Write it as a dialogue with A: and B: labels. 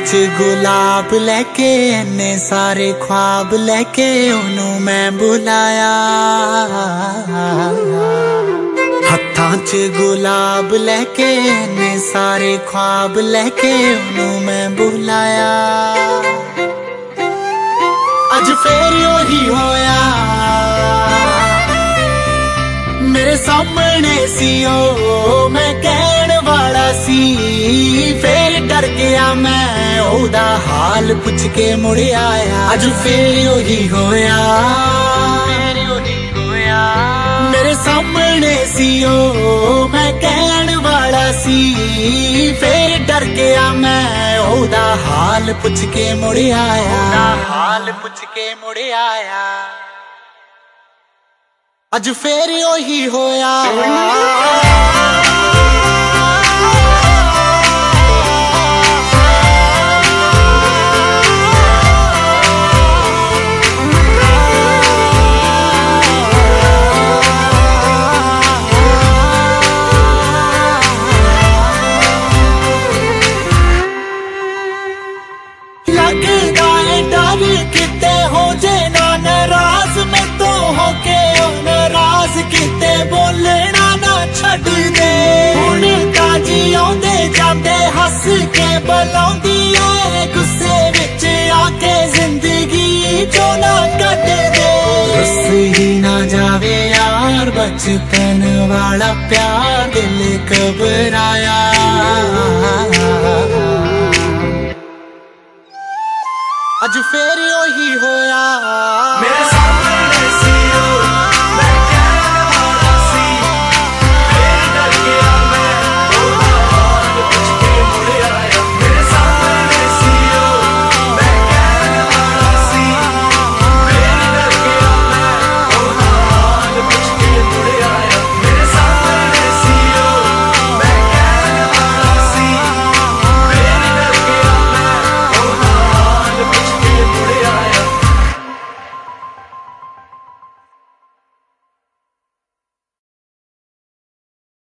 A: पाँच गुलाब लेके इन्ने सारे ख्वाब लेके ओनू मैं बुलाया। हथाच गुलाब लेके इन्ने सारे ख्वाब लेके ओनू मैं बुलाया। अज फेर ही होया। मेरे सामने सी ओ। प्यार किया मैं ओदा हाल पुछ के मुड़ आया। अज फेर ही होया। मेरे सामने सी ओ मैं कहन वाला सी। फिर डर गया मैं ओदा हाल पुछ के मुड़ आया। हाल पुछ के मुड़ आया। अज फेर ही होया। ਕੇ ਬੁਲਾਉਂਦੀ ਏ ਗੁੱਸੇ ਵਿੱਚ ਆ ਕੇ ਜ਼ਿੰਦਗੀ ਚੋਂ ਨਾ ਕੱਢ ਦੇ ਰਸ ਹੀ ਨਾ ਜਾਵੇ ਯਾਰ ਬਚਪਨ ਵਾਲਾ ਪਿਆਰ ਦਿਲ ਘਬਰਾਇਆ ਅੱਜ ਫੇਰ ਉਹੀ ਹੋਇਆ